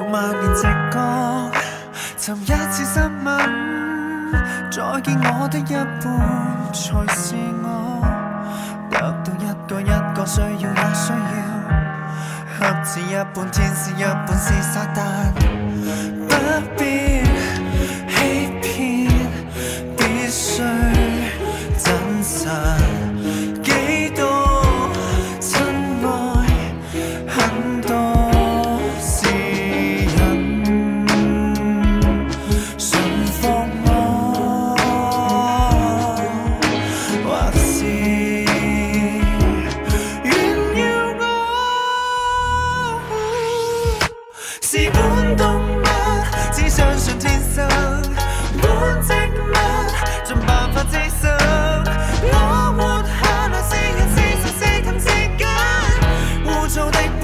用萬年直觉。尋一次失吻，再見我的一半才是我，得到一個一個需要也需要，合字一半天使一半是撒旦。不 a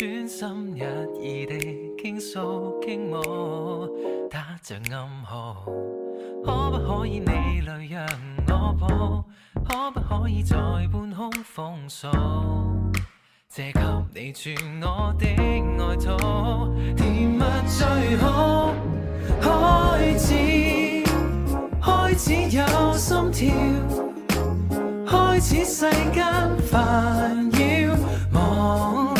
专心一意地倾诉倾慕，打着暗号。可不可以你来让我抱？可不可以在半空封锁？借给你住我的外套，甜蜜最好。开始，开始有心跳，开始世间烦扰，忘。